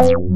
Bye.